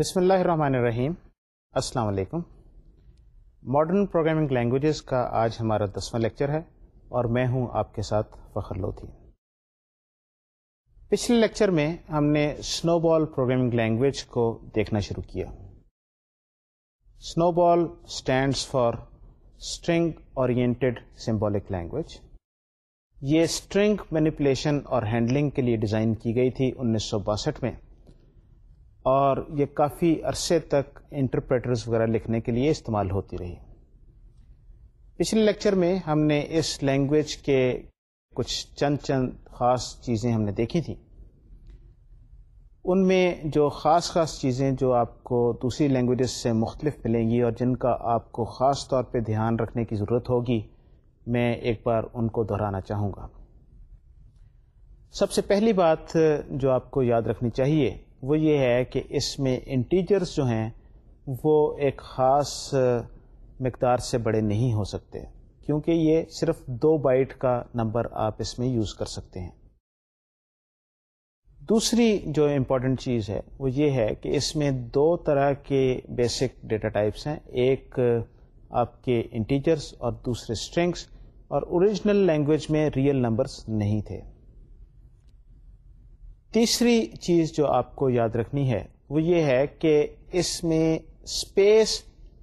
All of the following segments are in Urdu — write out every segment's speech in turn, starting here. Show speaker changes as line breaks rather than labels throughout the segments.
بسم اللہ الرحمن الرحیم السلام علیکم ماڈرن پروگرامنگ لینگویجز کا آج ہمارا دسواں لیکچر ہے اور میں ہوں آپ کے ساتھ فخر لوتھی پچھلے لیکچر میں ہم نے سنو بال پروگرامنگ لینگویج کو دیکھنا شروع کیا SNOBOL stands for string oriented symbolic language یہ اسٹرنگ مینیپولیشن اور ہینڈلنگ کے لیے ڈیزائن کی گئی تھی انیس سو باسٹھ میں اور یہ کافی عرصے تک انٹرپریٹرز وغیرہ لکھنے کے لیے استعمال ہوتی رہی پچھلے لیکچر میں ہم نے اس لینگویج کے کچھ چند چند خاص چیزیں ہم نے دیکھی تھیں ان میں جو خاص خاص چیزیں جو آپ کو دوسری لینگویجز سے مختلف ملیں گی اور جن کا آپ کو خاص طور پہ دھیان رکھنے کی ضرورت ہوگی میں ایک بار ان کو دہرانا چاہوں گا سب سے پہلی بات جو آپ کو یاد رکھنی چاہیے وہ یہ ہے کہ اس میں انٹیچرس جو ہیں وہ ایک خاص مقدار سے بڑے نہیں ہو سکتے کیونکہ یہ صرف دو بائٹ کا نمبر آپ اس میں یوز کر سکتے ہیں دوسری جو امپورٹنٹ چیز ہے وہ یہ ہے کہ اس میں دو طرح کے بیسک ڈیٹا ٹائپس ہیں ایک آپ کے انٹیچرس اور دوسرے اسٹرنگس اور اوریجنل لینگویج میں ریئل نمبرس نہیں تھے تیسری چیز جو آپ کو یاد رکھنی ہے وہ یہ ہے کہ اس میں space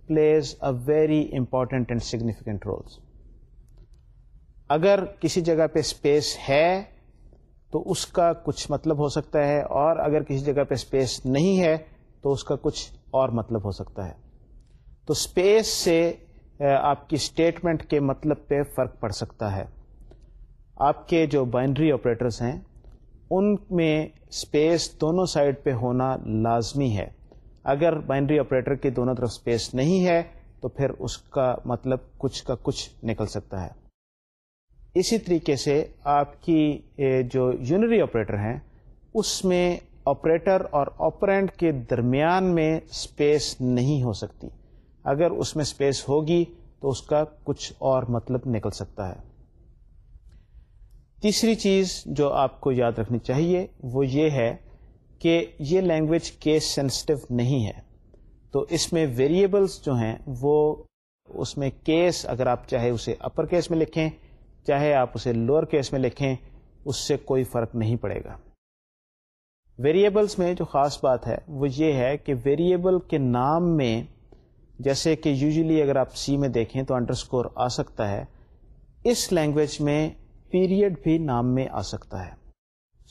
plays a very important and significant roles اگر کسی جگہ پہ اسپیس ہے تو اس کا کچھ مطلب ہو سکتا ہے اور اگر کسی جگہ پہ اسپیس نہیں ہے تو اس کا کچھ اور مطلب ہو سکتا ہے تو اسپیس سے آپ کی اسٹیٹمنٹ کے مطلب پہ فرق پڑ سکتا ہے آپ کے جو بائنڈری آپریٹرس ہیں ان میں اسپیس دونوں سائڈ پہ ہونا لازمی ہے اگر بائنڈری آپریٹر کی دونوں طرف اسپیس نہیں ہے تو پھر اس کا مطلب کچھ کا کچھ نکل سکتا ہے اسی طریقے سے آپ کی جو یونری آپریٹر ہیں اس میں آپریٹر اور آپرینٹ کے درمیان میں اسپیس نہیں ہو سکتی اگر اس میں اسپیس ہوگی تو اس کا کچھ اور مطلب نکل سکتا ہے تیسری چیز جو آپ کو یاد رکھنی چاہیے وہ یہ ہے کہ یہ لینگویج کیس سینسٹیو نہیں ہے تو اس میں ویریبلس جو ہیں وہ اس میں کیس اگر آپ چاہے اسے اپر کیس میں لکھیں چاہے آپ اسے لوور کیس میں لکھیں اس سے کوئی فرق نہیں پڑے گا ویریبلس میں جو خاص بات ہے وہ یہ ہے کہ ویریبل کے نام میں جیسے کہ یوزلی اگر آپ سی میں دیکھیں تو انڈر اسکور آ سکتا ہے اس لینگویج میں پیریڈ بھی نام میں آ سکتا ہے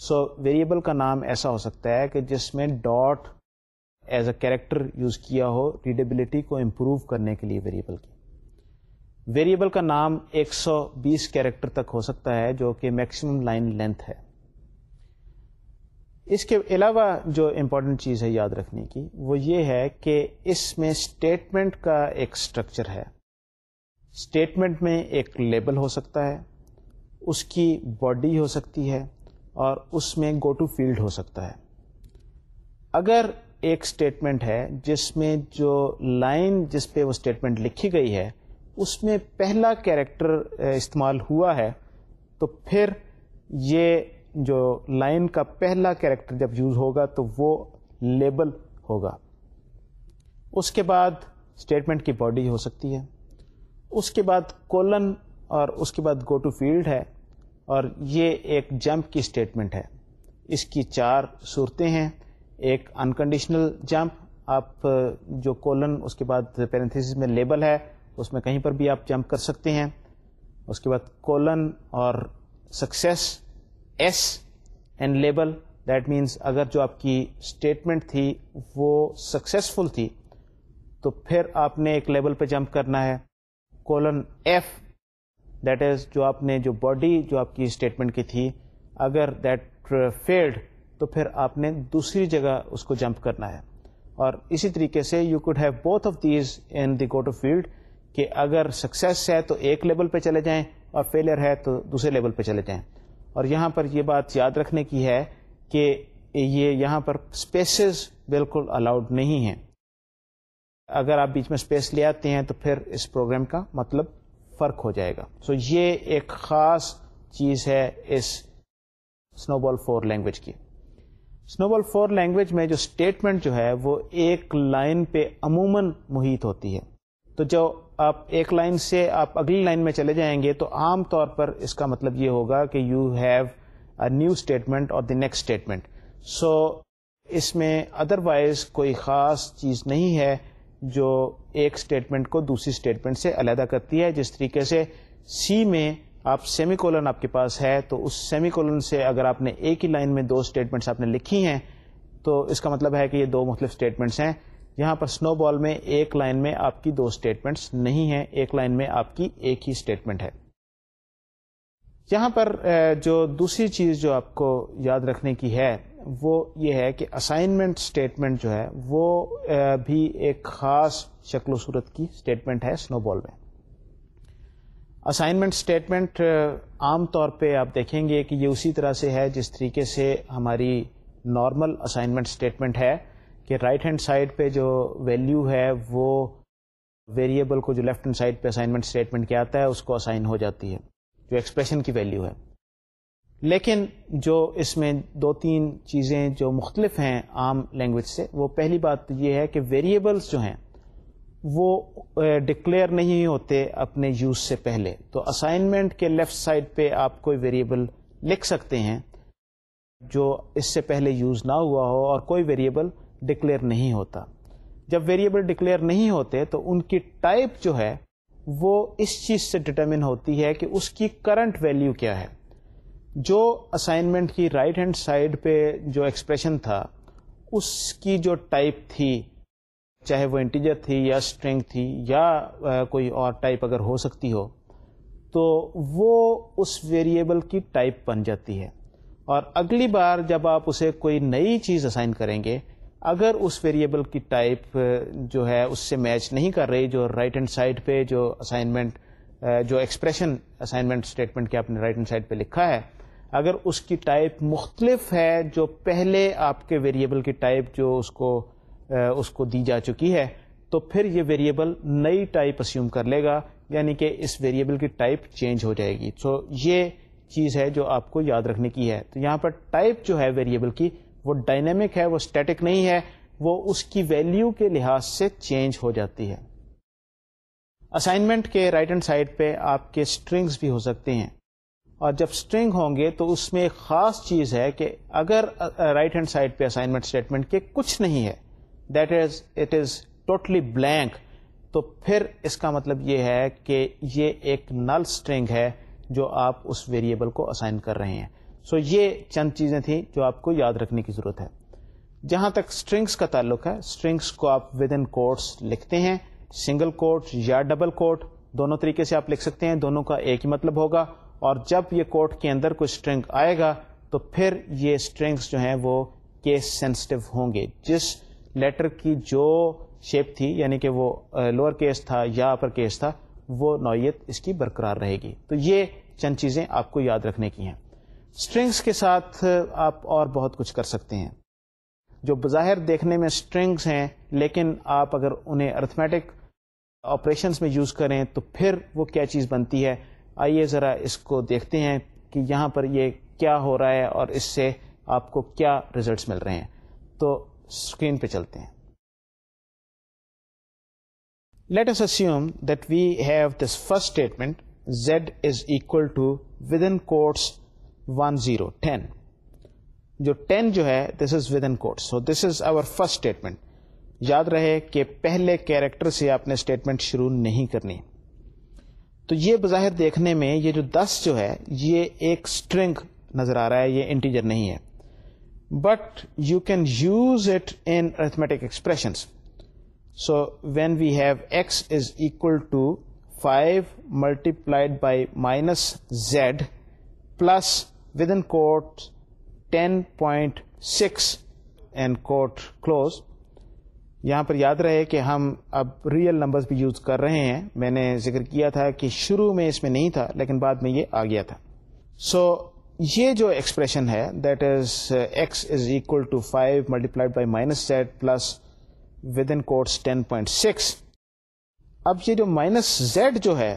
سو so, ویریبل کا نام ایسا ہو سکتا ہے کہ جس میں dot as a character use کیا ہو ریڈیبلٹی کو امپروو کرنے کے لیے ویریبل کی ویریبل کا نام ایک سو بیس کیریکٹر تک ہو سکتا ہے جو کہ میکسیمم لائن لینتھ ہے اس کے علاوہ جو امپورٹنٹ چیز ہے یاد رکھنے کی وہ یہ ہے کہ اس میں اسٹیٹمنٹ کا ایک اسٹرکچر ہے اسٹیٹمنٹ میں ایک لیبل ہو سکتا ہے اس کی باڈی ہو سکتی ہے اور اس میں گو ٹو فیلڈ ہو سکتا ہے اگر ایک اسٹیٹمنٹ ہے جس میں جو لائن جس پہ وہ اسٹیٹمنٹ لکھی گئی ہے اس میں پہلا کیریکٹر استعمال ہوا ہے تو پھر یہ جو لائن کا پہلا کیریکٹر جب یوز ہوگا تو وہ لیبل ہوگا اس کے بعد اسٹیٹمنٹ کی باڈی ہو سکتی ہے اس کے بعد کولن اور اس کے بعد گو ٹو فیلڈ ہے اور یہ ایک جمپ کی اسٹیٹمنٹ ہے اس کی چار صورتیں ہیں ایک انکنڈیشنل جمپ آپ جو کولن اس کے بعد پیرنتھیس میں لیبل ہے اس میں کہیں پر بھی آپ جمپ کر سکتے ہیں اس کے بعد کولن اور success S and label that means اگر جو آپ کی اسٹیٹمنٹ تھی وہ سکسیسفل تھی تو پھر آپ نے ایک لیبل پہ جمپ کرنا ہے کولن ایف دیٹ از جو آپ نے جو باڈی جو آپ کی اسٹیٹمنٹ کی تھی اگر دیٹ فیلڈ uh, تو پھر آپ نے دوسری جگہ اس کو جمپ کرنا ہے اور اسی طریقے سے you could have both of these in the go to field کہ اگر سکسیس ہے تو ایک لیول پہ چلے جائیں اور فیلئر ہے تو دوسرے لیول پہ چلے جائیں اور یہاں پر یہ بات یاد رکھنے کی ہے کہ یہ یہاں پر اسپیسیز بالکل الاؤڈ نہیں ہیں اگر آپ بیچ میں اسپیس لے آتے ہیں تو پھر اس پروگرام کا مطلب فرق ہو جائے گا سو so یہ ایک خاص چیز ہے اس snow snow ball ball four four language language کی میں جو اسٹیٹمنٹ جو ہے وہ ایک لائن پہ عموماً محیط ہوتی ہے تو جو آپ ایک لائن سے آپ اگلی لائن میں چلے جائیں گے تو عام طور پر اس کا مطلب یہ ہوگا کہ you have a new statement اور دی نیکسٹ اسٹیٹمنٹ سو اس میں ادر وائز کوئی خاص چیز نہیں ہے جو ایک اسٹیٹمنٹ کو دوسری اسٹیٹمنٹ سے علیحدہ کرتی ہے جس طریقے سے سی میں آپ سیمی کولن آپ کے پاس ہے تو اس سیمی کولن سے اگر آپ نے ایک ہی لائن میں دو اسٹیٹمنٹس آپ نے لکھی ہیں تو اس کا مطلب ہے کہ یہ دو مختلف اسٹیٹمنٹس ہیں یہاں پر سنو بال میں ایک لائن میں آپ کی دو اسٹیٹمنٹس نہیں ہیں ایک لائن میں آپ کی ایک ہی اسٹیٹمنٹ ہے یہاں پر جو دوسری چیز جو آپ کو یاد رکھنے کی ہے وہ یہ ہے کہ اسائنمنٹ اسٹیٹمنٹ جو ہے وہ بھی ایک خاص شکل و صورت کی اسٹیٹمنٹ ہے سنو بال میں اسائنمنٹ اسٹیٹمنٹ عام طور پہ آپ دیکھیں گے کہ یہ اسی طرح سے ہے جس طریقے سے ہماری نارمل اسائنمنٹ اسٹیٹمنٹ ہے کہ رائٹ ہینڈ سائڈ پہ جو ویلیو ہے وہ ویریبل کو جو لیفٹ ہینڈ سائڈ پہ اسائنمنٹ اسٹیٹمنٹ کیا آتا ہے اس کو اسائن ہو جاتی ہے جو ایکسپریشن کی ویلیو ہے لیکن جو اس میں دو تین چیزیں جو مختلف ہیں عام لینگویج سے وہ پہلی بات یہ ہے کہ ویریبلس جو ہیں وہ ڈکلیئر نہیں ہوتے اپنے یوز سے پہلے تو اسائنمنٹ کے لیفٹ سائڈ پہ آپ کوئی ویریبل لکھ سکتے ہیں جو اس سے پہلے یوز نہ ہوا ہو اور کوئی ویریبل ڈکلیئر نہیں ہوتا جب ویریبل ڈکلیئر نہیں ہوتے تو ان کی ٹائپ جو ہے وہ اس چیز سے ڈٹرمن ہوتی ہے کہ اس کی کرنٹ ویلیو کیا ہے جو اسائنمنٹ کی رائٹ ہینڈ سائڈ پہ جو ایکسپریشن تھا اس کی جو ٹائپ تھی چاہے وہ انٹیجر تھی یا اسٹرنگ تھی یا کوئی اور ٹائپ اگر ہو سکتی ہو تو وہ اس ویریبل کی ٹائپ بن جاتی ہے اور اگلی بار جب آپ اسے کوئی نئی چیز اسائن کریں گے اگر اس ویریبل کی ٹائپ جو ہے اس سے میچ نہیں کر رہی جو رائٹ ہینڈ سائڈ پہ جو اسائنمنٹ جو ایکسپریشن اسائنمنٹ اسٹیٹمنٹ کے آپ نے رائٹ ہینڈ سائڈ پہ لکھا ہے اگر اس کی ٹائپ مختلف ہے جو پہلے آپ کے ویریبل کی ٹائپ جو اس کو اس کو دی جا چکی ہے تو پھر یہ ویریبل نئی ٹائپ اسیوم کر لے گا یعنی کہ اس ویریبل کی ٹائپ چینج ہو جائے گی سو so, یہ چیز ہے جو آپ کو یاد رکھنے کی ہے تو یہاں پر ٹائپ جو ہے ویریبل کی وہ ڈائنامک ہے وہ اسٹیٹک نہیں ہے وہ اس کی ویلیو کے لحاظ سے چینج ہو جاتی ہے اسائنمنٹ کے رائٹ ہینڈ سائڈ پہ آپ کے اسٹرنگس بھی ہو سکتے ہیں اور جب اسٹرنگ ہوں گے تو اس میں ایک خاص چیز ہے کہ اگر رائٹ ہینڈ سائڈ پہ اسائنمنٹ اسٹیٹمنٹ کے کچھ نہیں ہے that is is it totally blank تو پھر اس کا مطلب یہ ہے کہ یہ ایک نل اسٹرنگ ہے جو آپ اس ویریبل کو اسائن کر رہے ہیں سو so یہ چند چیزیں تھیں جو آپ کو یاد رکھنے کی ضرورت ہے جہاں تک اسٹرنگس کا تعلق ہے اسٹرنگس کو آپ ود ان کوٹس لکھتے ہیں سنگل کوٹ یا ڈبل کوٹ دونوں طریقے سے آپ لکھ سکتے ہیں دونوں کا ایک ہی مطلب ہوگا اور جب یہ کوٹ کے اندر کوئی اسٹرنگ آئے گا تو پھر یہ اسٹرنگس جو ہیں وہ کیس سینسٹیو ہوں گے جس لیٹر کی جو شیپ تھی یعنی کہ وہ لوور کیس تھا یا اپر کیس تھا وہ نوعیت اس کی برقرار رہے گی تو یہ چند چیزیں آپ کو یاد رکھنے کی ہیں اسٹرنگس کے ساتھ آپ اور بہت کچھ کر سکتے ہیں جو بظاہر دیکھنے میں اسٹرنگس ہیں لیکن آپ اگر انہیں ارتھمیٹک آپریشنس میں یوز کریں تو پھر وہ کیا چیز بنتی ہے آئیے ذرا اس کو دیکھتے ہیں کہ یہاں پر یہ کیا ہو رہا ہے اور اس سے آپ کو کیا ریزلٹس مل رہے ہیں تو اسکرین پہ چلتے ہیں let's that we have this first statement is two within quotes one zero ten جو ٹین جو ہے this is within quotes so this is our first statement یاد رہے کہ پہلے کیریکٹر سے آپ نے اسٹیٹمنٹ شروع نہیں کرنی تو یہ بظاہر دیکھنے میں یہ جو دس جو ہے یہ ایک اسٹرنگ نظر آ رہا ہے یہ انٹیجر نہیں ہے but you can use it in arithmetic expressions so when we have X is equal to five multiplied by minus Z plus within quote ten point six and quote close یہاں پر یاد رہے کہ ہم اب ریئل نمبرز بھی یوز کر رہے ہیں میں نے ذکر کیا تھا کہ شروع میں اس میں نہیں تھا لیکن بعد میں یہ آ گیا تھا سو so, یہ جو ایکسپریشن ہے that is is X equal to five by minus Z plus within quotes ten point six اب یہ جو مائنس زیڈ جو ہے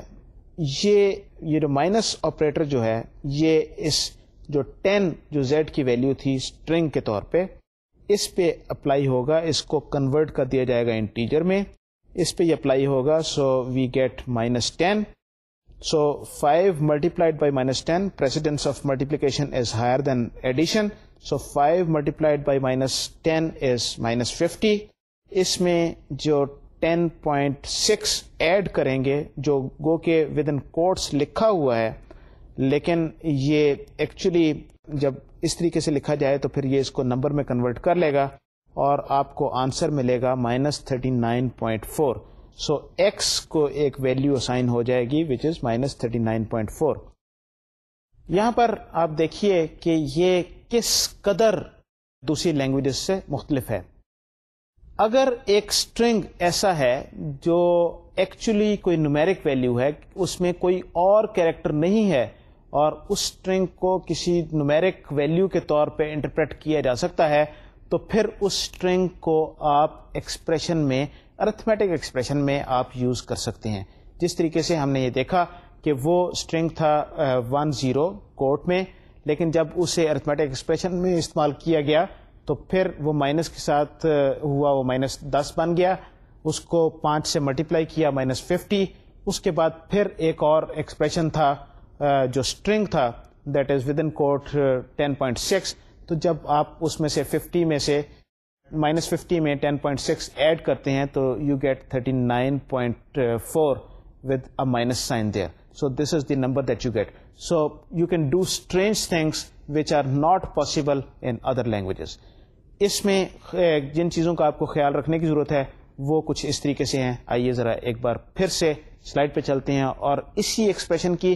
یہ یہ جو مائنس آپریٹر جو ہے یہ اس جو ٹین جو زیڈ کی ویلیو تھی اسٹرنگ کے طور پہ اس پہ اپلائی ہوگا اس کو کنورٹ کر دیا جائے گا انٹیجر میں اس پہ یہ اپلائی ہوگا so we get minus ten so five multiplied by minus ten precedence of multiplication is higher than addition so five multiplied by minus ten is minus fifty اس میں جو ٹین پوائنٹ سکس ایڈ کریں گے جو گو کے ود ان کوٹس لکھا ہوا ہے لیکن یہ ایکچولی جب اس طریقے سے لکھا جائے تو پھر یہ اس کو نمبر میں کنورٹ کر لے گا اور آپ کو آنسر ملے گا minus thirty nine point four so X کو ایک ویلیو سائن ہو جائے گی which is minus thirty nine point four یہاں پر آپ دیکھیے کہ یہ کس قدر دوسری لینگویجز سے مختلف ہے اگر ایک اسٹرنگ ایسا ہے جو ایکچولی کوئی نومیرک ویلیو ہے اس میں کوئی اور کیریکٹر نہیں ہے اور اس اسٹرنگ کو کسی نومیرک ویلیو کے طور پہ انٹرپریٹ کیا جا سکتا ہے تو پھر اس اسٹرنگ کو آپ ایکسپریشن میں ارتھمیٹک ایکسپریشن میں آپ یوز کر سکتے ہیں جس طریقے سے ہم نے یہ دیکھا کہ وہ اسٹرنگ تھا ون زیرو کوٹ میں لیکن جب اسے ارتھمیٹک ایکسپریشن میں استعمال کیا گیا تو پھر وہ مائنس کے ساتھ ہوا وہ مائنس دس بن گیا اس کو پانچ سے ملٹیپلائی کیا مائنس ففٹی اس کے بعد پھر ایک اور ایکسپریشن تھا جو اسٹرنگ تھا that is within quote six تو جب آپ اس میں سے ففٹی میں سے مائنس ففٹی میں پوائنٹ ایڈ کرتے ہیں تو you get thirty nine point four with a minus sign there so this is the number that you get so you can do strange things which are not possible in other languages اس میں جن چیزوں کا آپ کو خیال رکھنے کی ضرورت ہے وہ کچھ اس طریقے سے ہیں آئیے ذرا ایک بار پھر سے سلائڈ پہ چلتے ہیں اور اسی ایکسپریشن کی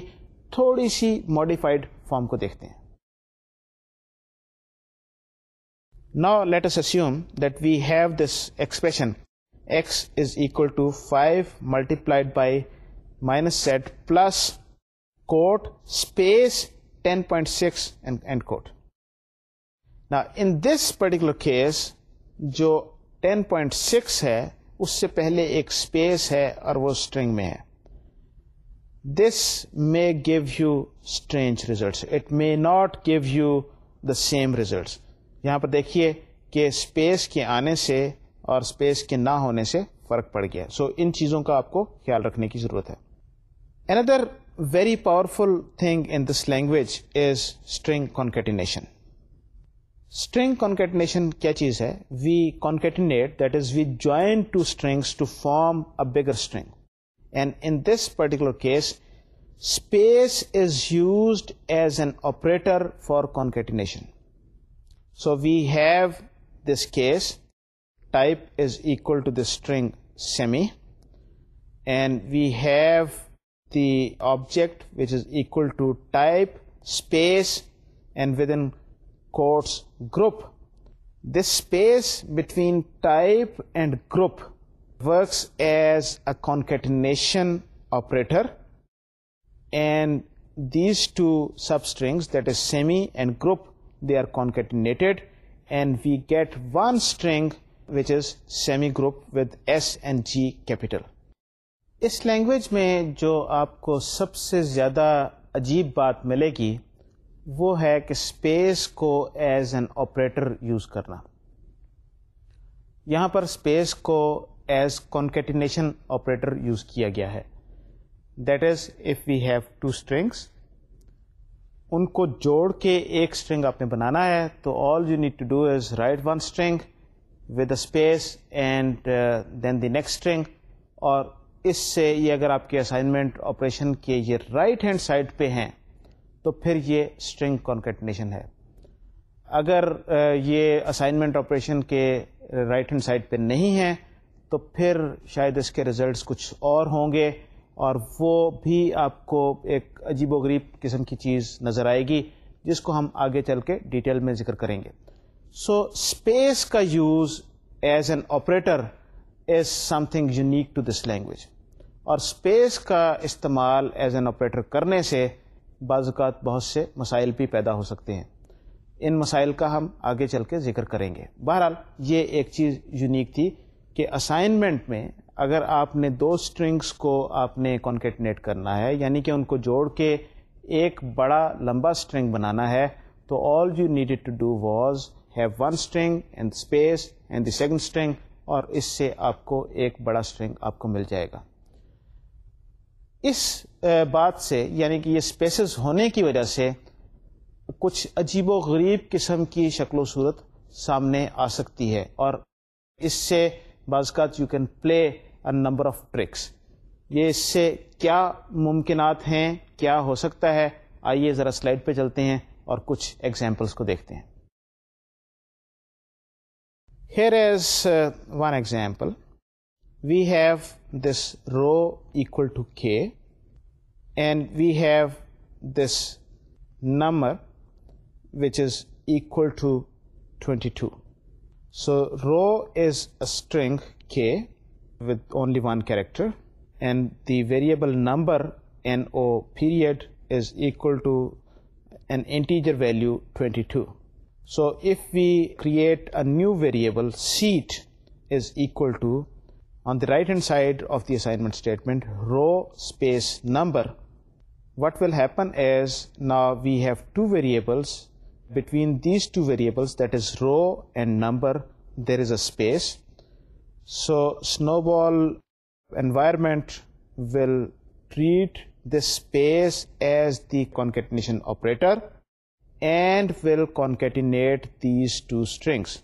تھوڑی سی ماڈیفائڈ فارم کو دیکھتے ہیں نا let's assume that we have this expression X is equal to five multiplied by minus set plus quote space ten point six and quote نا in this particular case point six ہے اس سے پہلے ایک اسپیس ہے اور وہ اسٹرنگ میں ہے this may give you strange results it may not give you the same results یہاں پر دیکھیے کہ اسپیس کے آنے سے اور اسپیس کے نہ ہونے سے فرق پڑ گیا سو so, ان چیزوں کا آپ کو خیال رکھنے کی ضرورت ہے اندر very powerful thing in this language is string concatenation string concatenation کیا چیز ہے we concatenate that is we join two strings to form a bigger string And in this particular case, space is used as an operator for concatenation. So we have this case, type is equal to the string semi, and we have the object which is equal to type space and within quotes group. This space between type and group works as a operator operator and these two sub is that is semi and group concatenated are we and we get one string semi group with S and G capital اس لینگویج میں جو آپ کو سب سے زیادہ عجیب بات ملے گی وہ ہے کہ اسپیس کو ایز این آپریٹر یوز کرنا یہاں پر اسپیس کو ایز کانکیٹینیشن آپریٹر یوز کیا گیا ہے that is if we have two strings ان کو جوڑ کے ایک اسٹرنگ آپ نے بنانا ہے تو all you need to do is write one string with a space and then the next string اور اس سے یہ اگر آپ کے اسائنمنٹ آپریشن کے یہ رائٹ ہینڈ سائڈ پہ ہیں تو پھر یہ اسٹرنگ کانکیٹنیشن ہے اگر یہ اسائنمنٹ آپریشن کے رائٹ ہینڈ سائڈ پہ نہیں ہے تو پھر شاید اس کے ریزلٹس کچھ اور ہوں گے اور وہ بھی آپ کو ایک عجیب و غریب قسم کی چیز نظر آئے گی جس کو ہم آگے چل کے ڈیٹیل میں ذکر کریں گے سو so, اسپیس کا use as an operator is something unique to this language اور اسپیس کا استعمال ایز این آپریٹر کرنے سے بعض اوقات بہت سے مسائل بھی پیدا ہو سکتے ہیں ان مسائل کا ہم آگے چل کے ذکر کریں گے بہرحال یہ ایک چیز یونیک تھی کہ اسائنمنٹ میں اگر آپ نے دو اسٹرنگس کو آپ نے کانکیٹنیٹ کرنا ہے یعنی کہ ان کو جوڑ کے ایک بڑا لمبا اسٹرنگ بنانا ہے تو all you needed to do was have one string and space and the second string اور اس سے آپ کو ایک بڑا اسٹرنگ آپ کو مل جائے گا اس بات سے یعنی کہ یہ اسپیسز ہونے کی وجہ سے کچھ عجیب و غریب قسم کی شکل و صورت سامنے آ سکتی ہے اور اس سے بعض you can play number of tricks یہ اس سے کیا ممکنات ہیں کیا ہو سکتا ہے آئیے ذرا سلائڈ پہ چلتے ہیں اور کچھ ایگزامپلس کو دیکھتے ہیں here is one example we have this row equal to K and we have this number which is equal to twenty two So row is a string k with only one character, and the variable number no period is equal to an integer value 22. So if we create a new variable, seat is equal to, on the right hand side of the assignment statement, row space number, what will happen is now we have two variables between these two variables, that is row and number, there is a space. So Snowball environment will treat this space as the concatenation operator and will concatenate these two strings.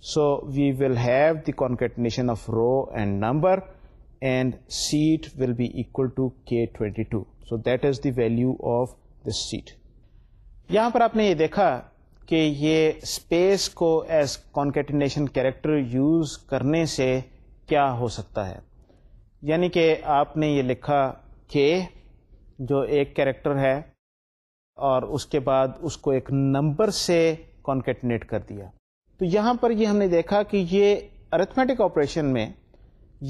So we will have the concatenation of row and number, and seat will be equal to K22. So that is the value of the seat. یہاں پر آپ نے یہ دیکھا کہ یہ اسپیس کو ایز کانکیٹنیشن کیریکٹر یوز کرنے سے کیا ہو سکتا ہے یعنی کہ آپ نے یہ لکھا کہ جو ایک کیریکٹر ہے اور اس کے بعد اس کو ایک نمبر سے کانکیٹنیٹ کر دیا تو یہاں پر یہ ہم نے دیکھا کہ یہ ارتھمیٹک آپریشن میں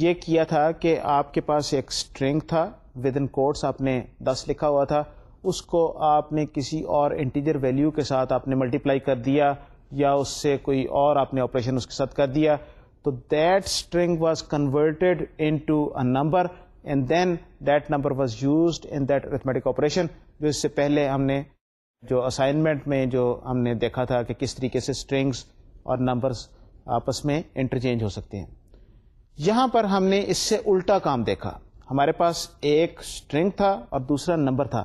یہ کیا تھا کہ آپ کے پاس ایک اسٹرنگ تھا ود ان کوٹس آپ نے دس لکھا ہوا تھا اس کو آپ نے کسی اور انٹیجر ویلیو کے ساتھ آپ نے ملٹیپلائی کر دیا یا اس سے کوئی اور آپ نے آپریشن اس کے ساتھ کر دیا تو that string was converted into a number and then that number was used in that arithmetic operation جو اس سے پہلے ہم نے جو اسائنمنٹ میں جو ہم نے دیکھا تھا کہ کس طریقے سے اسٹرنگس اور نمبرس آپس میں انٹرچینج ہو سکتے ہیں یہاں پر ہم نے اس سے الٹا کام دیکھا ہمارے پاس ایک اسٹرنگ تھا اور دوسرا نمبر تھا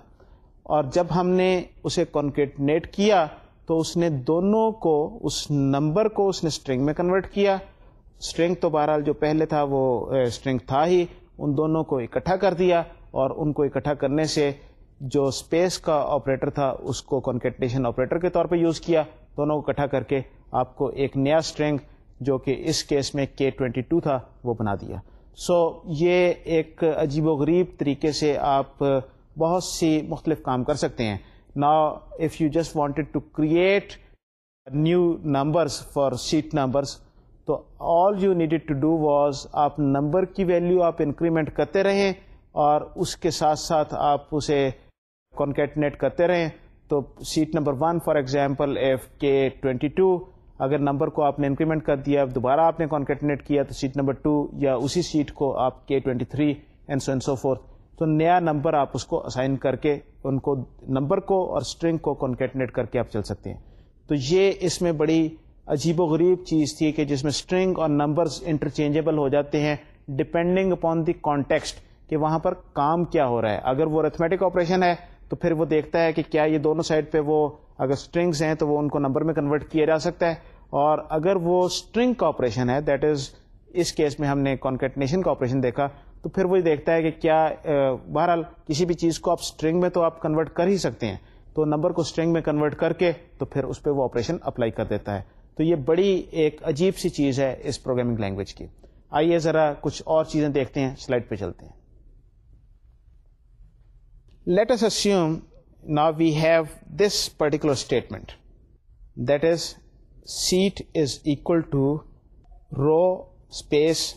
اور جب ہم نے اسے کنکیٹنیٹ کیا تو اس نے دونوں کو اس نمبر کو اس نے اسٹرنگ میں کنورٹ کیا اسٹرنگ تو بہرحال جو پہلے تھا وہ اسٹرنگ تھا ہی ان دونوں کو اکٹھا کر دیا اور ان کو اکٹھا کرنے سے جو اسپیس کا آپریٹر تھا اس کو کنکیٹنیشن آپریٹر کے طور پہ یوز کیا دونوں کو اکٹھا کر کے آپ کو ایک نیا اسٹرنگ جو کہ اس کیس میں کے ٹوینٹی ٹو تھا وہ بنا دیا سو so, یہ ایک عجیب و غریب طریقے سے آپ بہت سی مختلف کام کر سکتے ہیں نا if you just wanted to create new numbers for set numbers تو all you needed to do was آپ نمبر کی ویلیو آپ انکریمنٹ کرتے رہیں اور اس کے ساتھ ساتھ آپ اسے کانکیٹنیٹ کرتے رہیں تو set number one for example F K twenty two اگر نمبر کو آپ نے انکریمنٹ کر دیا دوبارہ آپ نے کانکیٹنیٹ کیا تو سیٹ نمبر ٹو یا اسی سیٹ کو آپ K twenty three and so and so four تو نیا نمبر آپ اس کو اسائن کر کے ان کو نمبر کو اور اسٹرنگ کو کنکیٹنیٹ کر کے آپ چل سکتے ہیں تو یہ اس میں بڑی عجیب و غریب چیز تھی کہ جس میں اسٹرنگ اور نمبرز انٹرچینجیبل ہو جاتے ہیں ڈپینڈنگ اپون دی کانٹیکسٹ کہ وہاں پر کام کیا ہو رہا ہے اگر وہ ریتھمیٹک آپریشن ہے تو پھر وہ دیکھتا ہے کہ کیا یہ دونوں سائڈ پہ وہ اگر اسٹرنگس ہیں تو وہ ان کو نمبر میں کنورٹ کیا جا سکتا ہے اور اگر وہ اسٹرنگ کا آپریشن ہے دیٹ از اس کیس میں ہم نے کانکیٹنیشن کا آپریشن دیکھا تو پھر وہ دیکھتا ہے کہ کیا بہرحال کسی بھی چیز کو آپ اسٹرنگ میں تو آپ کنورٹ کر ہی سکتے ہیں تو نمبر کو اسٹرنگ میں کنورٹ کر کے تو پھر اس پہ وہ آپریشن اپلائی کر دیتا ہے تو یہ بڑی ایک عجیب سی چیز ہے اس پروگرامنگ لینگویج کی آئیے ذرا کچھ اور چیزیں دیکھتے ہیں سلائڈ پہ چلتے ہیں لیٹ ایس اشیوم نا we have this particular statement that is set is equal to row space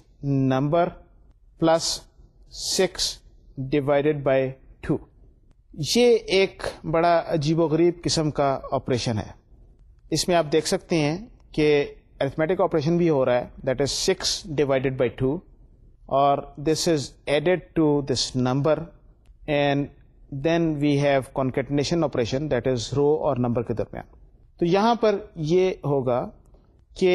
number plus six divided by two یہ ایک بڑا عجیب و غریب قسم کا آپریشن ہے اس میں آپ دیکھ سکتے ہیں کہ ایتھمیٹک آپریشن بھی ہو رہا ہے that is six divided by two اور this is added to this number and then we have concatenation operation that is row اور نمبر کے درمیان تو یہاں پر یہ ہوگا کہ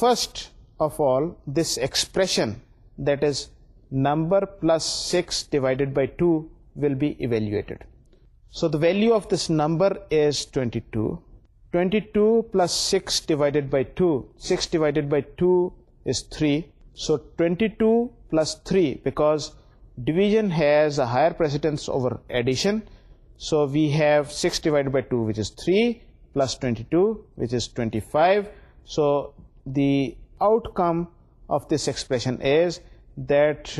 first of all this expression that is number plus 6 divided by 2 will be evaluated. So the value of this number is 22. 22 plus 6 divided by 2, 6 divided by 2 is 3. So 22 plus 3, because division has a higher precedence over addition. So we have 6 divided by 2, which is 3, plus 22, which is 25. So the outcome of this expression is that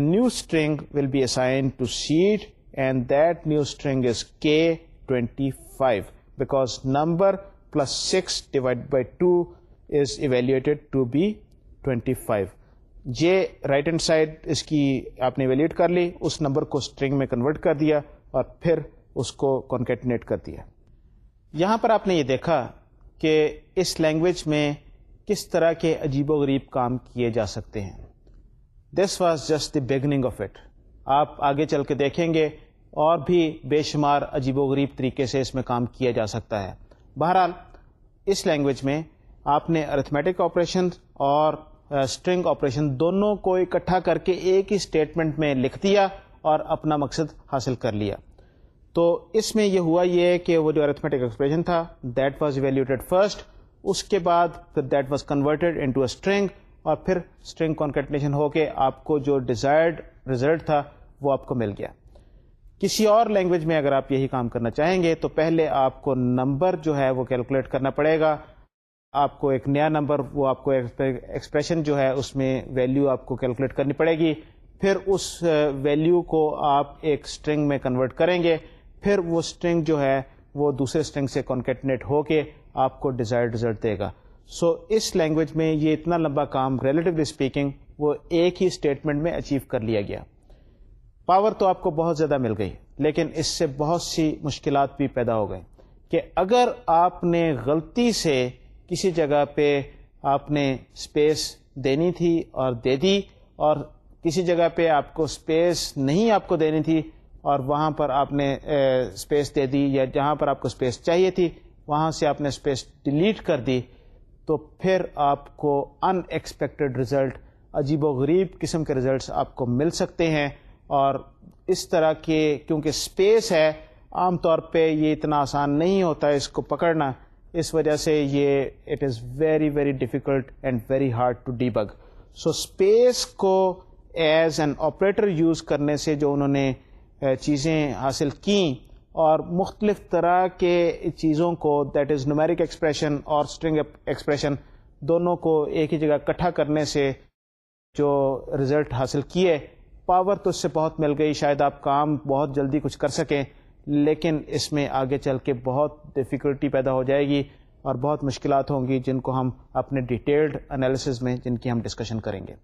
new string will be that is K twenty five number plus six 6 by two is is to be twenty five یہ رائٹ ہینڈ سائڈ اس کی آپ نے ایویلیوٹ کر لی اس نمبر کو اسٹرنگ میں کنورٹ کر دیا اور پھر اس کو کنکیٹنیٹ کر دیا یہاں پر آپ نے یہ دیکھا کہ اس لینگویج میں کس طرح کے عجیب و غریب کام کیے جا سکتے ہیں this was just the beginning of it آپ آگے چل کے دیکھیں گے اور بھی بے شمار عجیب و غریب طریقے سے اس میں کام کیا جا سکتا ہے بہرحال اس لینگویج میں آپ نے ارتھمیٹک آپریشن اور اسٹرنگ آپریشن دونوں کو اکٹھا کر کے ایک ہی اسٹیٹمنٹ میں لکھ دیا اور اپنا مقصد حاصل کر لیا تو اس میں یہ ہوا یہ کہ وہ جو ارتھمیٹک ایکسپریشن تھا دیٹ واز ویلیوٹیڈ فرسٹ اس کے بعد that was converted into a string اور پھر اسٹرنگ کانکٹنیشن ہو کے آپ کو جو ڈیزائرڈ ریزلٹ تھا وہ آپ کو مل گیا کسی اور لینگویج میں اگر آپ یہی کام کرنا چاہیں گے تو پہلے آپ کو نمبر جو ہے وہ کیلکولیٹ کرنا پڑے گا آپ کو ایک نیا نمبر وہ آپ کو ایکسپریشن جو ہے اس میں ویلیو آپ کو کیلکولیٹ کرنی پڑے گی پھر اس ویلیو uh, کو آپ ایک اسٹرنگ میں کنورٹ کریں گے پھر وہ اسٹرنگ جو ہے وہ دوسرے اسٹرنگ سے کنکیٹنیٹ ہو کے آپ کو ڈیزائر ڈیزلٹ دے گا سو so, اس لینگویج میں یہ اتنا لمبا کام ریلیٹولی اسپیکنگ وہ ایک ہی اسٹیٹمنٹ میں اچیو کر لیا گیا پاور تو آپ کو بہت زیادہ مل گئی لیکن اس سے بہت سی مشکلات بھی پیدا ہو گئیں کہ اگر آپ نے غلطی سے کسی جگہ پہ آپ نے اسپیس دینی تھی اور دے دی اور کسی جگہ پہ آپ کو اسپیس نہیں آپ کو دینی تھی اور وہاں پر آپ نے اسپیس دے دی یا جہاں پر آپ کو اسپیس چاہیے تھی وہاں سے آپ نے اسپیس ڈیلیٹ کر دی تو پھر آپ کو ان ایکسپیکٹڈ رزلٹ عجیب و غریب قسم کے رزلٹس آپ کو مل سکتے ہیں اور اس طرح کی کیونکہ اسپیس ہے عام طور پہ یہ اتنا آسان نہیں ہوتا ہے اس کو پکڑنا اس وجہ سے یہ it is very very difficult and very hard to debug so space کو ایز این آپریٹر یوز کرنے سے جو انہوں نے چیزیں حاصل کیں اور مختلف طرح کے چیزوں کو دیٹ از نومیرک ایکسپریشن اور اسٹرنگ ایکسپریشن دونوں کو ایک ہی جگہ اکٹھا کرنے سے جو رزلٹ حاصل کیے پاور تو اس سے بہت مل گئی شاید آپ کام بہت جلدی کچھ کر سکیں لیکن اس میں آگے چل کے بہت ڈفیکلٹی پیدا ہو جائے گی اور بہت مشکلات ہوں گی جن کو ہم اپنے ڈیٹیلڈ انالیسز میں جن کی ہم ڈسکشن کریں گے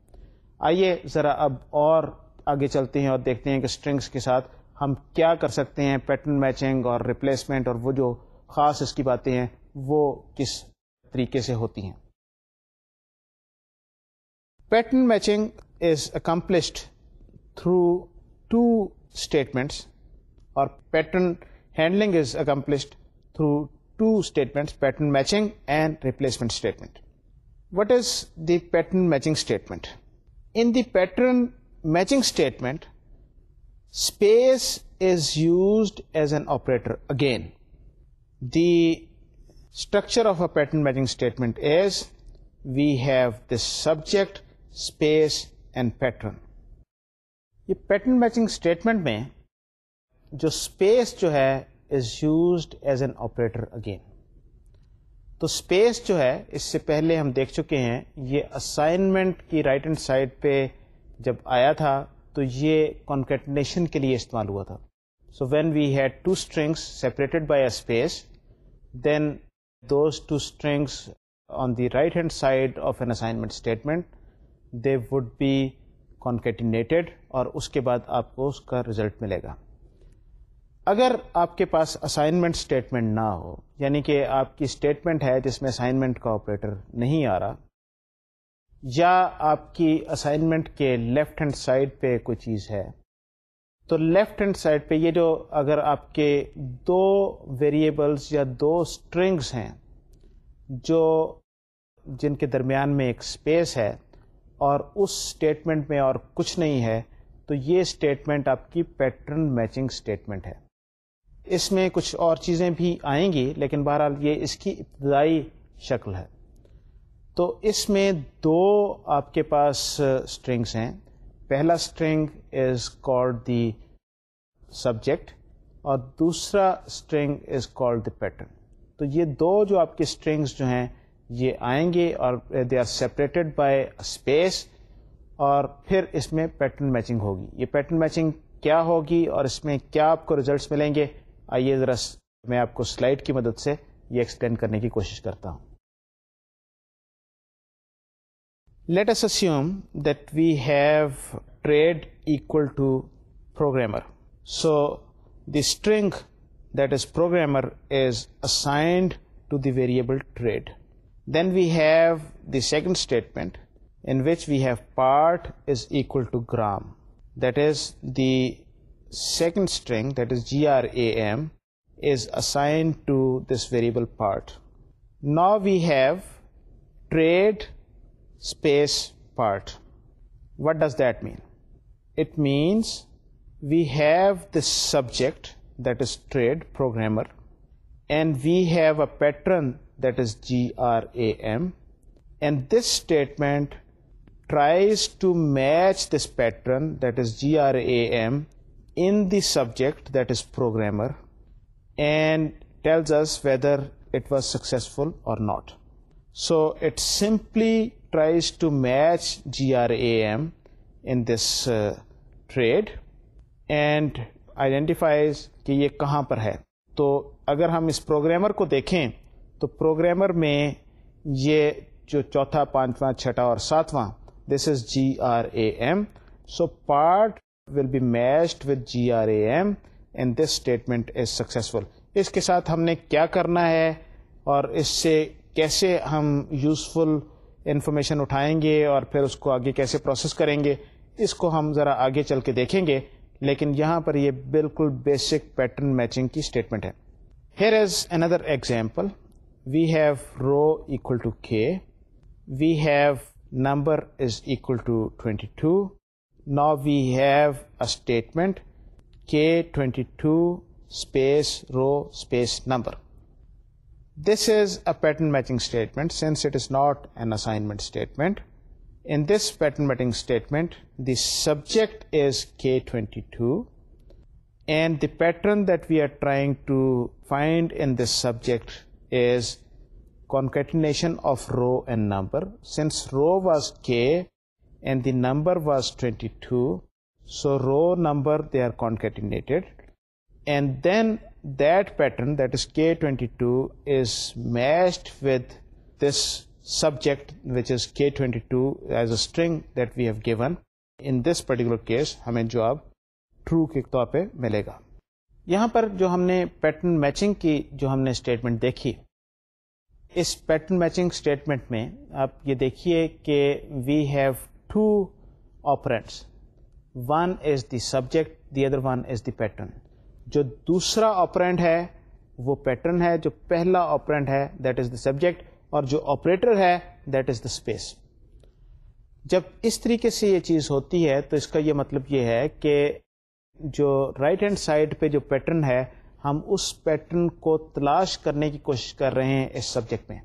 آئیے ذرا اب اور آگے چلتے ہیں اور دیکھتے ہیں کہ اسٹرنگس کے ساتھ ہم کیا کر سکتے ہیں پیٹرن میچنگ اور ریپلیسمنٹ اور وہ جو خاص اس کی باتیں ہیں وہ کس طریقے سے ہوتی ہیں pattern matching is accomplished through two statements اور pattern handling is accomplished through two statements pattern matching and replacement statement what is the pattern matching statement in the pattern matching statement space is used as an operator again the structure of a pattern matching statement as we have this subject space and pattern یہ پیٹرن میچنگ اسٹیٹمنٹ میں جو اسپیس جو ہے is used as an operator again تو اسپیس جو ہے اس سے پہلے ہم دیکھ چکے ہیں یہ اسائنمنٹ کی رائٹ ہینڈ سائڈ پہ جب آیا تھا تو یہ کانکیٹنیشن کے لیے استعمال ہوا تھا so when we had two strings separated by a space then those two strings on the right hand side of an assignment statement they would be concatenated اور اس کے بعد آپ کو اس کا رزلٹ ملے گا اگر آپ کے پاس اسائنمنٹ اسٹیٹمنٹ نہ ہو یعنی کہ آپ کی اسٹیٹمنٹ ہے جس میں اسائنمنٹ کا آپریٹر نہیں آ رہا یا آپ کی اسائنمنٹ کے لیفٹ ہینڈ سائڈ پہ کوئی چیز ہے تو لیفٹ ہینڈ سائڈ پہ یہ جو اگر آپ کے دو ویریبلس یا دو اسٹرنگس ہیں جو جن کے درمیان میں ایک اسپیس ہے اور اس اسٹیٹمنٹ میں اور کچھ نہیں ہے تو یہ اسٹیٹمنٹ آپ کی پیٹرن میچنگ اسٹیٹمنٹ ہے اس میں کچھ اور چیزیں بھی آئیں گی لیکن بہرحال یہ اس کی ابتدائی شکل ہے تو اس میں دو آپ کے پاس اسٹرنگس ہیں پہلا string is called the subject اور دوسرا string is called the pattern تو یہ دو جو آپ کی اسٹرنگس جو ہیں یہ آئیں گے اور they are separated by space اور پھر اس میں پیٹرن میچنگ ہوگی یہ پیٹرن میچنگ کیا ہوگی اور اس میں کیا آپ کو ریزلٹس ملیں گے آئیے ذرا میں آپ کو سلائڈ کی مدد سے یہ ایکسپلین کرنے کی کوشش کرتا ہوں Let us assume that we have trade equal to programmer. So the string that is programmer is assigned to the variable trade. Then we have the second statement in which we have part is equal to gram. That is, the second string, that is gram, is assigned to this variable part. Now we have trade space part. What does that mean? It means we have this subject, that is trade, programmer, and we have a patron, that is gram, and this statement tries to match this pattern, that is gram, in the subject, that is programmer, and tells us whether it was successful or not. So it simply match G R A M in this trade and identifies کہ یہ کہاں پر ہے تو اگر ہم اس پروگرامر کو دیکھیں تو پروگرامر میں یہ جو چوتھا پانچواں چھٹا اور ساتواں this is G R A M so part will be matched with G R A M in this statement is successful اس کے ساتھ ہم نے کیا کرنا ہے اور اس سے کیسے ہم یوزفل انفارمیشن اٹھائیں گے اور پھر اس کو آگے کیسے پروسیس کریں گے اس کو ہم ذرا آگے چل کے دیکھیں گے لیکن یہاں پر یہ بالکل بیسک پیٹرن میچنگ کی اسٹیٹمنٹ ہے here is another example we have row equal to K we have number is equal to twenty two نا we have a statement K twenty two space row space number this is a pattern matching statement statement patterning statement this subject the pattern that we are trying to find in this subject is concatenation of row and number number was twenty two so row number they are concatenated and then the pattern that is K twenty two is match with this subject which is K twenty two as a that we have given in this particular case ہمیں جو اب ٹرو کے طور پہ ملے گا یہاں پر جو ہم نے پیٹرن میچنگ کی جو ہم نے اسٹیٹمنٹ دیکھی اس پیٹرن میچنگ اسٹیٹمنٹ میں آپ یہ دیکھیے کہ we have two operands one is the subject the other one is the pattern جو دوسرا آپرینٹ ہے وہ پیٹرن ہے جو پہلا آپرینٹ ہے دیٹ از دا سبجیکٹ اور جو آپریٹر ہے دیٹ از دا اسپیس جب اس طریقے سے یہ چیز ہوتی ہے تو اس کا یہ مطلب یہ ہے کہ جو رائٹ ہینڈ سائڈ پہ جو پیٹرن ہے ہم اس پیٹرن کو تلاش کرنے کی کوشش کر رہے ہیں اس سبجیکٹ میں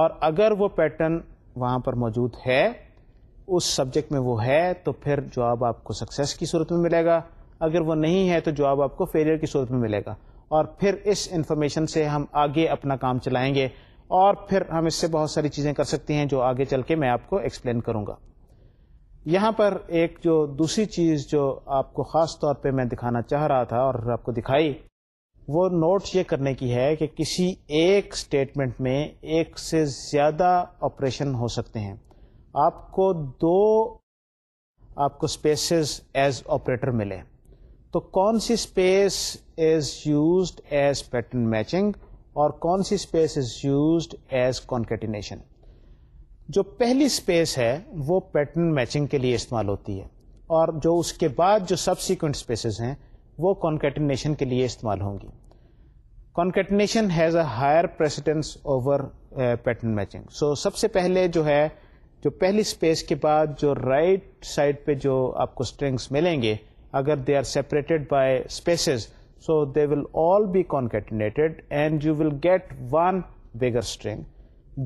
اور اگر وہ پیٹرن وہاں پر موجود ہے اس سبجیکٹ میں وہ ہے تو پھر جواب آپ کو سکسیس کی صورت میں ملے گا اگر وہ نہیں ہے تو جواب آپ کو فیلئر کی صورت میں ملے گا اور پھر اس انفارمیشن سے ہم آگے اپنا کام چلائیں گے اور پھر ہم اس سے بہت ساری چیزیں کر سکتے ہیں جو آگے چل کے میں آپ کو ایکسپلین کروں گا یہاں پر ایک جو دوسری چیز جو آپ کو خاص طور پہ میں دکھانا چاہ رہا تھا اور آپ کو دکھائی وہ نوٹس یہ کرنے کی ہے کہ کسی ایک اسٹیٹمنٹ میں ایک سے زیادہ آپریشن ہو سکتے ہیں آپ کو دو آپ کو اسپیسز ایز آپریٹر ملے تو کون سی space is used as pattern matching اور کون سی space is used as concatenation جو پہلی اسپیس ہے وہ پیٹرن میچنگ کے لیے استعمال ہوتی ہے اور جو اس کے بعد جو سب سیکوینٹ اسپیسیز ہیں وہ کانکیٹینیشن کے لیے استعمال ہوں گی concatenation has a higher precedence over pattern matching so سب سے پہلے جو ہے جو پہلی اسپیس کے بعد جو رائٹ right سائڈ پہ جو آپ کو اسٹرنگس ملیں گے اگر they are separated by spaces so they will all be concatenated and you will get one bigger string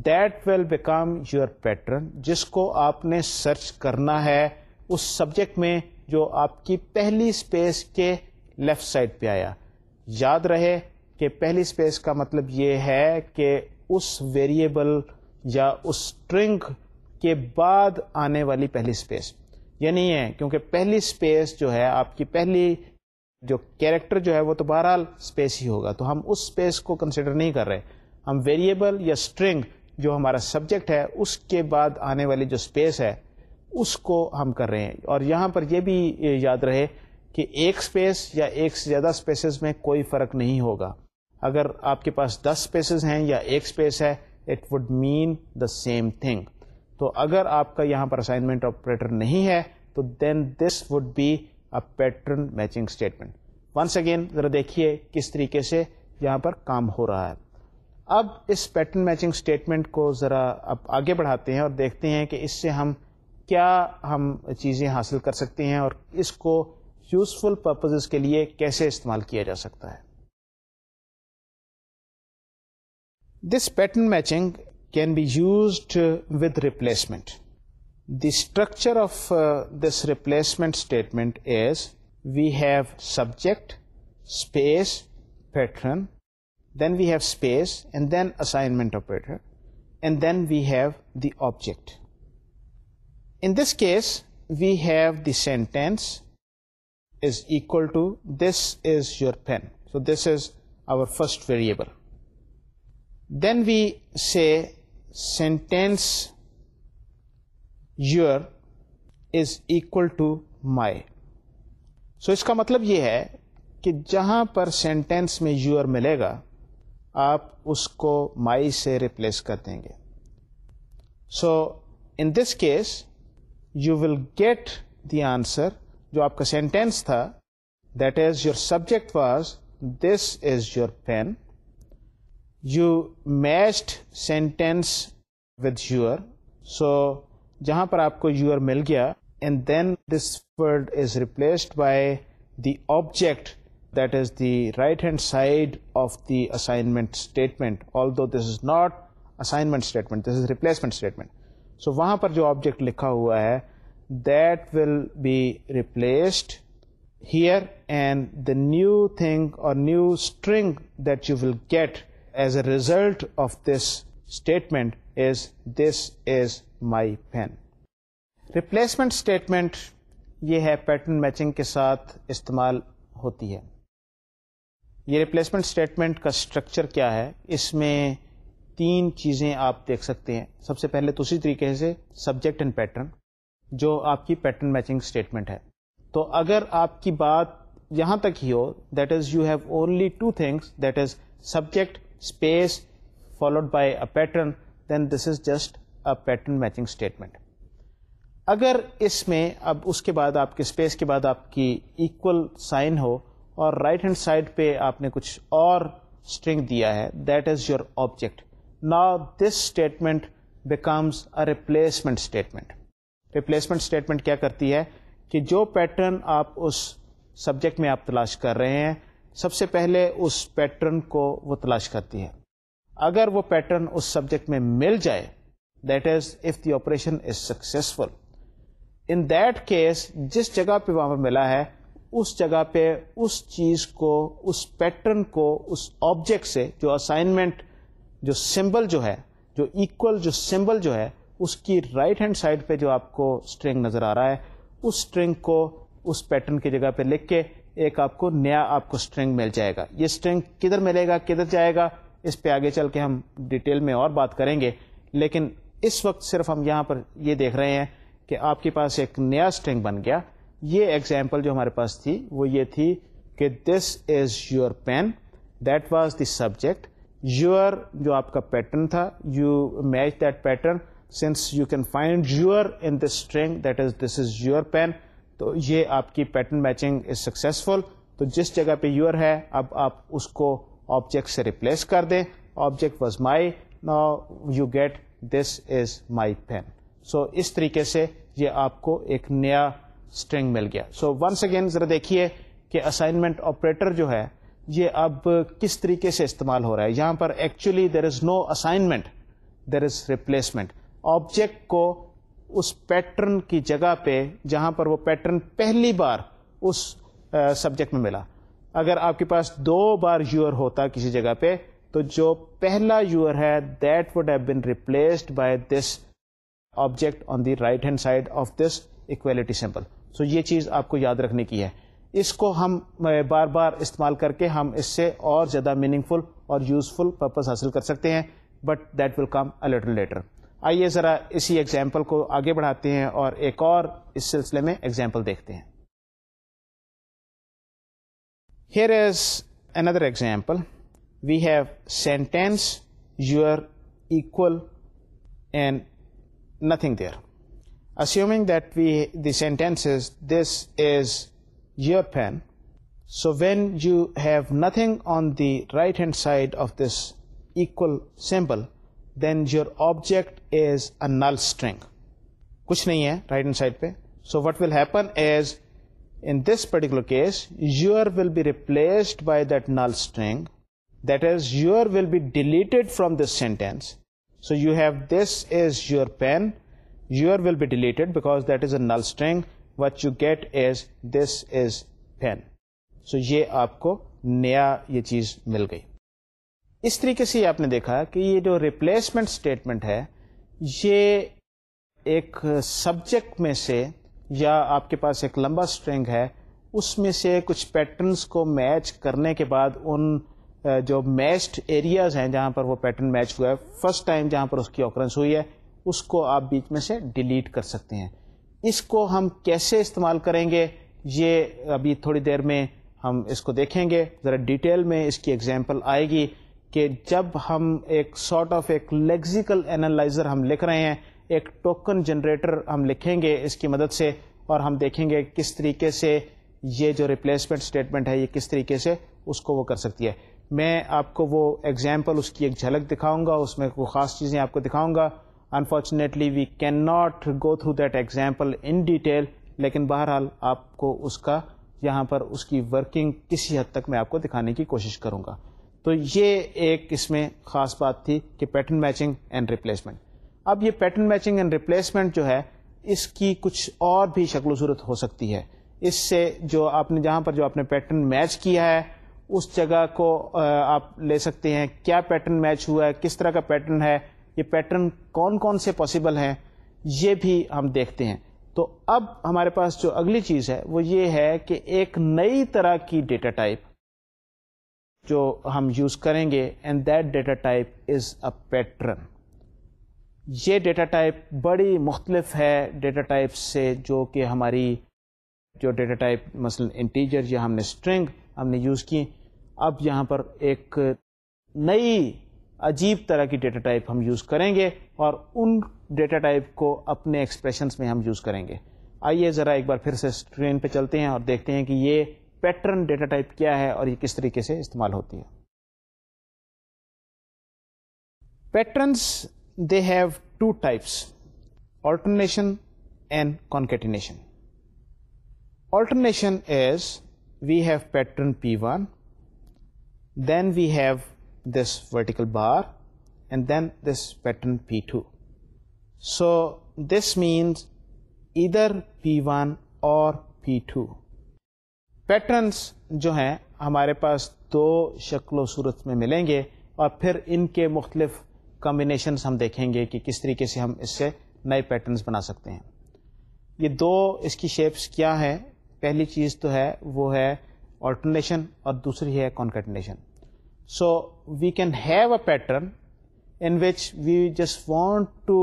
that will become your pattern جس کو آپ نے سرچ کرنا ہے اس سبجیکٹ میں جو آپ کی پہلی اسپیس کے لیفٹ سائڈ پہ آیا یاد رہے کہ پہلی اسپیس کا مطلب یہ ہے کہ اس ویریبل یا اس اسٹرنگ کے بعد آنے والی پہلی اسپیس یہ نہیں ہے کیونکہ پہلی اسپیس جو ہے آپ کی پہلی جو کیریکٹر جو ہے وہ تو بہرحال اسپیس ہی ہوگا تو ہم اس اسپیس کو کنسیڈر نہیں کر رہے ہم ویریبل یا اسٹرنگ جو ہمارا سبجیکٹ ہے اس کے بعد آنے والی جو اسپیس ہے اس کو ہم کر رہے ہیں اور یہاں پر یہ بھی یاد رہے کہ ایک اسپیس یا ایک سے زیادہ اسپیسیز میں کوئی فرق نہیں ہوگا اگر آپ کے پاس دس اسپیسیز ہیں یا ایک اسپیس ہے it would mean the same thing تو اگر آپ کا یہاں پر اسائنمنٹ آپریٹر نہیں ہے تو then this would be a pattern matching statement once again ذرا دیکھیے کس طریقے سے یہاں پر کام ہو رہا ہے اب اس پیٹرن میچنگ اسٹیٹمنٹ کو ذرا اب آگے بڑھاتے ہیں اور دیکھتے ہیں کہ اس سے ہم کیا ہم چیزیں حاصل کر سکتے ہیں اور اس کو یوزفل پرپز کے لیے کیسے استعمال کیا جا سکتا ہے this pattern matching can be used with replacement. The structure of uh, this replacement statement is, we have subject, space, patron, then we have space and then assignment operator, and then we have the object. In this case, we have the sentence is equal to, this is your pen. So this is our first variable. Then we say sentence your is equal to my so اس کا مطلب یہ ہے کہ جہاں پر سینٹینس میں یور ملے گا آپ اس کو مائی سے ریپلیس کر دیں گے so in this case you will get the answer جو آپ کا سینٹینس تھا that is your subject was this is your pen you sentence with your so جہاں پر آپ کو یور مل گیا and then this word is replaced by the object that is the right hand side of the assignment statement although this is not assignment statement this is replacement statement so وہاں پر جو آبجیکٹ لکھا ہوا ہے that will be replaced here and the new thing اور new string that you will get result of this statement is this is my pen replacement statement یہ ہے پیٹرن میچنگ کے ساتھ استعمال ہوتی ہے یہ ریپلیسمنٹ اسٹیٹمنٹ کا اسٹرکچر کیا ہے اس میں تین چیزیں آپ دیکھ سکتے ہیں سب سے پہلے تو اسی طریقے سے سبجیکٹ اینڈ پیٹرن جو آپ کی پیٹرن میچنگ اسٹیٹمنٹ ہے تو اگر آپ کی بات یہاں تک ہی ہو that is you have only two things that is subject space followed by a pattern then this is just a pattern matching statement اگر اس میں اب اس کے بعد آپ کے اسپیس کے بعد آپ کی ایکول سائن ہو اور رائٹ ہینڈ سائڈ پہ آپ نے کچھ اور اسٹرنگ دیا ہے دیٹ از یور آبجیکٹ نا this statement becomes a replacement statement replacement statement کیا کرتی ہے کہ جو پیٹرن آپ اس سبجیکٹ میں آپ تلاش کر رہے ہیں سب سے پہلے اس پیٹرن کو وہ تلاش کرتی ہے اگر وہ پیٹرن اس سبجیکٹ میں مل جائے that is if the operation is successful in that case جس جگہ پہ وہاں پہ ملا ہے اس جگہ پہ اس چیز کو اس پیٹرن کو اس آبجیکٹ سے جو اسائنمنٹ جو سمبل جو ہے جو ایکول جو سمبل جو ہے اس کی رائٹ ہینڈ سائڈ پہ جو آپ کو اسٹرنگ نظر آ رہا ہے اس اسٹرنگ کو اس پیٹرن کی جگہ پہ لکھ کے ایک آپ کو نیا آپ کو اسٹرنگ مل جائے گا یہ اسٹرنگ کدھر ملے گا کدھر جائے گا اس پہ آگے چل کے ہم ڈیٹیل میں اور بات کریں گے لیکن اس وقت صرف ہم یہاں پر یہ دیکھ رہے ہیں کہ آپ کے پاس ایک نیا اسٹرنگ بن گیا یہ ایگزامپل جو ہمارے پاس تھی وہ یہ تھی کہ this is your pen that was the subject your جو آپ کا پیٹرن تھا you match that pattern since you can find your in this string that is this is your pen تو یہ آپ کی پیٹرن میچنگ از سکسیزفل تو جس جگہ پہ یور ہے اب آپ اس کو آبجیکٹ سے ریپلیس کر دیں آبجیکٹ واز مائی نا you get this is my pen so اس طریقے سے یہ آپ کو ایک نیا اسٹرینگ مل گیا سو ونس اگین ذرا دیکھیے کہ اسائنمنٹ آپریٹر جو ہے یہ اب کس طریقے سے استعمال ہو رہا ہے یہاں پر actually there is no assignment there is replacement object کو اس پیٹرن کی جگہ پہ جہاں پر وہ پیٹرن پہلی بار اس سبجیکٹ میں ملا اگر آپ کے پاس دو بار یور ہوتا کسی جگہ پہ تو جو پہلا یور ہے that would have been replaced by this object on the right hand side of this equality symbol so یہ چیز آپ کو یاد رکھنے کی ہے اس کو ہم بار بار استعمال کر کے ہم اس سے اور زیادہ میننگ فل اور یوزفل پرپز حاصل کر سکتے ہیں but that will come a little later آئیے ذرا اسی ایگزامپل کو آگے بڑھاتے ہیں اور ایک اور اس سلسلے میں ایگزامپل دیکھتے ہیں here is another example we have sentence you equal and nothing there assuming that we the sentence this is your pen so when you have nothing on the right hand side of this equal symbol then your object is a null string کچھ نہیں ہے رائٹ اینڈ سائڈ پہ so what will happen is in this particular case your will be replaced by null string that is your will be deleted from this sentence so you have this is your pen your will be deleted because that is a null string what you get is this is pen so یہ آپ کو نیا یہ چیز مل گئی اس طریقے سے یہ آپ نے دیکھا کہ یہ جو ریپلیسمنٹ اسٹیٹمنٹ ہے یہ ایک سبجیکٹ میں سے یا آپ کے پاس ایک لمبا اسٹرنگ ہے اس میں سے کچھ پیٹرنس کو میچ کرنے کے بعد ان جو میچڈ ایریاز ہیں جہاں پر وہ پیٹرن میچ ہوا ہے فرسٹ ٹائم جہاں پر اس کی آکرنس ہوئی ہے اس کو آپ بیچ میں سے ڈیلیٹ کر سکتے ہیں اس کو ہم کیسے استعمال کریں گے یہ ابھی تھوڑی دیر میں ہم اس کو دیکھیں گے ذرا ڈیٹیل میں اس کی ایگزامپل آئے گی کہ جب ہم ایک سارٹ آف ایک لیگزیکل انالائزر ہم لکھ رہے ہیں ایک ٹوکن جنریٹر ہم لکھیں گے اس کی مدد سے اور ہم دیکھیں گے کس طریقے سے یہ جو ریپلیسمنٹ اسٹیٹمنٹ ہے یہ کس طریقے سے اس کو وہ کر سکتی ہے میں آپ کو وہ ایگزامپل اس کی ایک جھلک دکھاؤں گا اس میں کوئی خاص چیزیں آپ کو دکھاؤں گا unfortunately we can not go through that example in detail لیکن بہرحال آپ کو اس کا یہاں پر اس کی ورکنگ کسی حد تک میں آپ کو دکھانے کی کوشش کروں گا تو یہ ایک اس میں خاص بات تھی کہ پیٹرن میچنگ اینڈ ریپلیسمنٹ اب یہ پیٹرن میچنگ اینڈ ریپلیسمنٹ جو ہے اس کی کچھ اور بھی شکل و صورت ہو سکتی ہے اس سے جو آپ نے جہاں پر جو آپ نے پیٹرن میچ کیا ہے اس جگہ کو آپ لے سکتے ہیں کیا پیٹرن میچ ہوا ہے کس طرح کا پیٹرن ہے یہ پیٹرن کون کون سے پاسبل ہیں یہ بھی ہم دیکھتے ہیں تو اب ہمارے پاس جو اگلی چیز ہے وہ یہ ہے کہ ایک نئی طرح کی ڈیٹا ٹائپ جو ہم یوز کریں گے and that data type is a pattern یہ ڈیٹا ٹائپ بڑی مختلف ہے ڈیٹا ٹائپ سے جو کہ ہماری جو ڈیٹا ٹائپ مثلا انٹیجر یا ہم نے اسٹرنگ ہم نے یوز کی اب یہاں پر ایک نئی عجیب طرح کی ڈیٹا ٹائپ ہم یوز کریں گے اور ان ڈیٹا ٹائپ کو اپنے ایکسپریشنس میں ہم یوز کریں گے آئیے ذرا ایک بار پھر سے اسٹرین پہ چلتے ہیں اور دیکھتے ہیں کہ یہ پیٹرن ڈیٹا ٹائپ کیا ہے اور یہ کس طریقے سے استعمال ہوتی ہے patterns they have two types alternation and concatenation alternation is we have pattern P one then we have this vertical bar and then this pattern P two so this means either P one اور پی ٹو پیٹرنس جو ہیں ہمارے پاس دو شکل و صورت میں ملیں گے اور پھر ان کے مختلف کمبینیشنس ہم دیکھیں گے کہ کس طریقے سے ہم اس سے نئے پیٹرنس بنا سکتے ہیں یہ دو اس کی شیپس کیا ہیں پہلی چیز تو ہے وہ ہے آلٹرنیشن اور دوسری ہے concatenation so we can have a pattern in which we just want to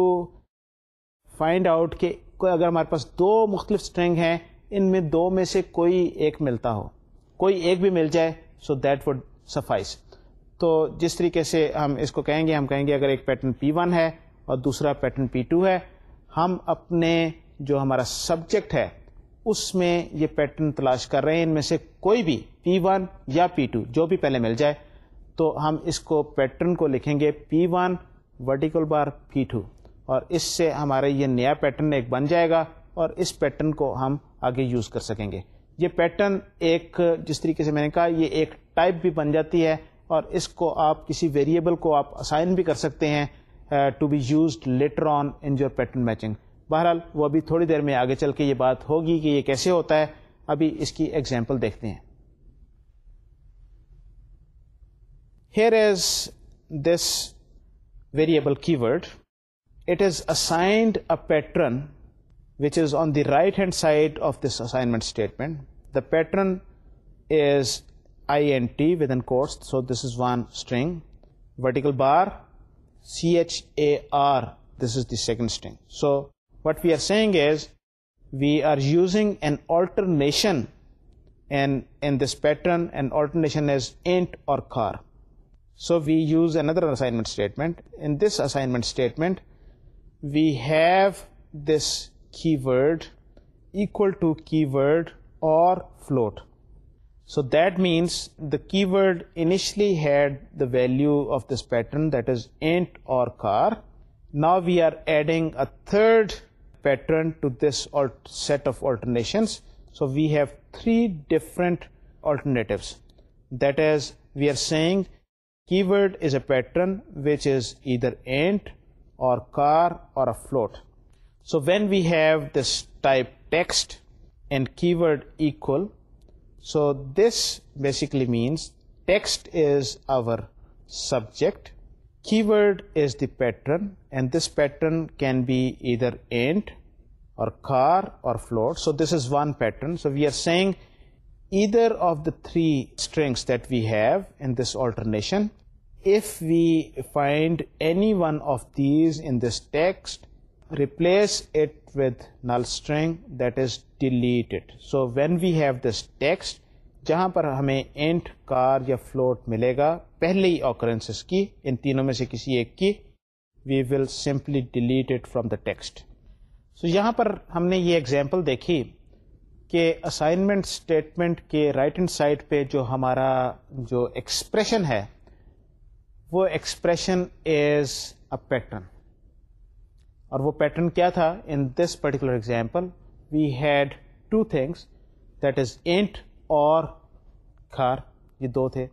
find out کہ کوئی اگر ہمارے پاس دو مختلف اسٹرینگ ہیں ان میں دو میں سے کوئی ایک ملتا ہو کوئی ایک بھی مل جائے سو دیٹ وڈ سفائز تو جس طریقے سے ہم اس کو کہیں گے ہم کہیں گے اگر ایک پیٹرن پی ون ہے اور دوسرا پیٹرن پی ٹو ہے ہم اپنے جو ہمارا سبجیکٹ ہے اس میں یہ پیٹرن تلاش کر رہے ہیں ان میں سے کوئی بھی پی ون یا پی ٹو جو بھی پہلے مل جائے تو ہم اس کو پیٹرن کو لکھیں گے P one vertical bar P two اور اس سے ہمارے یہ نیا پیٹرن ایک بن جائے گا اور اس پیٹرن کو ہم آگے یوز کر سکیں گے یہ پیٹرن ایک جس طریقے سے میں نے کہا یہ ایک ٹائپ بھی بن جاتی ہے اور اس کو آپ کسی ویریبل کو آپ اسائن بھی کر سکتے ہیں to be used later on in your pattern matching بہرحال وہ ابھی تھوڑی دیر میں آگے چل کے یہ بات ہوگی کہ یہ کیسے ہوتا ہے ابھی اس کی ایگزامپل دیکھتے ہیں here is this variable keyword it is assigned a pattern which is on the right hand side of this assignment statement. The pattern is int within quotes, so this is one string, vertical bar, char, this is the second string. So what we are saying is we are using an alternation, and in this pattern an alternation is int or char. So we use another assignment statement. In this assignment statement we have this keyword equal to keyword or float. So that means the keyword initially had the value of this pattern, that is int or car. Now we are adding a third pattern to this set of alternations. So we have three different alternatives. That is, we are saying keyword is a pattern which is either int or car or a float. So when we have this type text and keyword equal, so this basically means text is our subject, keyword is the pattern, and this pattern can be either int or car or float. So this is one pattern. So we are saying either of the three strings that we have in this alternation, if we find any one of these in this text, replace it with null string that is deleted so when we have this text جہاں پر ہمیں اینٹ کار یا فلوٹ ملے گا پہلے ہی اوکرنس کی ان تینوں میں سے کسی ایک کی we will simply delete from the text so یہاں پر ہم نے یہ example دیکھی کہ اسائنمنٹ اسٹیٹمنٹ کے رائٹ ہینڈ سائڈ پہ جو ہمارا جو ایکسپریشن ہے وہ ایکسپریشن is a پیٹرن اور وہ پیٹرن کیا تھا in this particular example we had two things that is int اور کھار یہ دو تھے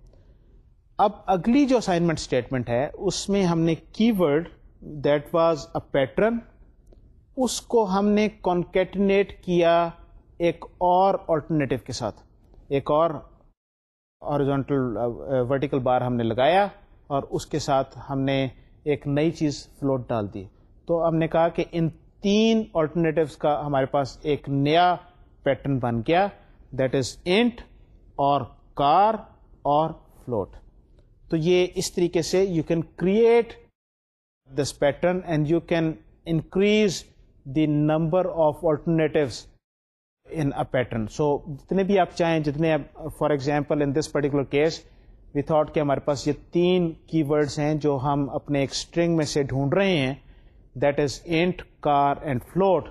اب اگلی جو اسائنمنٹ اسٹیٹمنٹ ہے اس میں ہم نے keyword that was a pattern اس کو ہم نے کانکیٹنیٹ کیا ایک اور آلٹرنیٹو کے ساتھ ایک اور ورٹیکل بار uh, ہم نے لگایا اور اس کے ساتھ ہم نے ایک نئی چیز فلوٹ ڈال دی تو ہم نے کہا کہ ان تین آلٹرنیٹوس کا ہمارے پاس ایک نیا پیٹرن بن گیا دیٹ از انٹ اور کار اور فلوٹ تو یہ اس طریقے سے you can create this pattern and you can increase the number of alternatives in a pattern so جتنے بھی آپ چاہیں جتنے for example in this particular case we thought کہ ہمارے پاس یہ تین کی ورڈس ہیں جو ہم اپنے ایک اسٹرنگ میں سے ڈھونڈ رہے ہیں that is char and float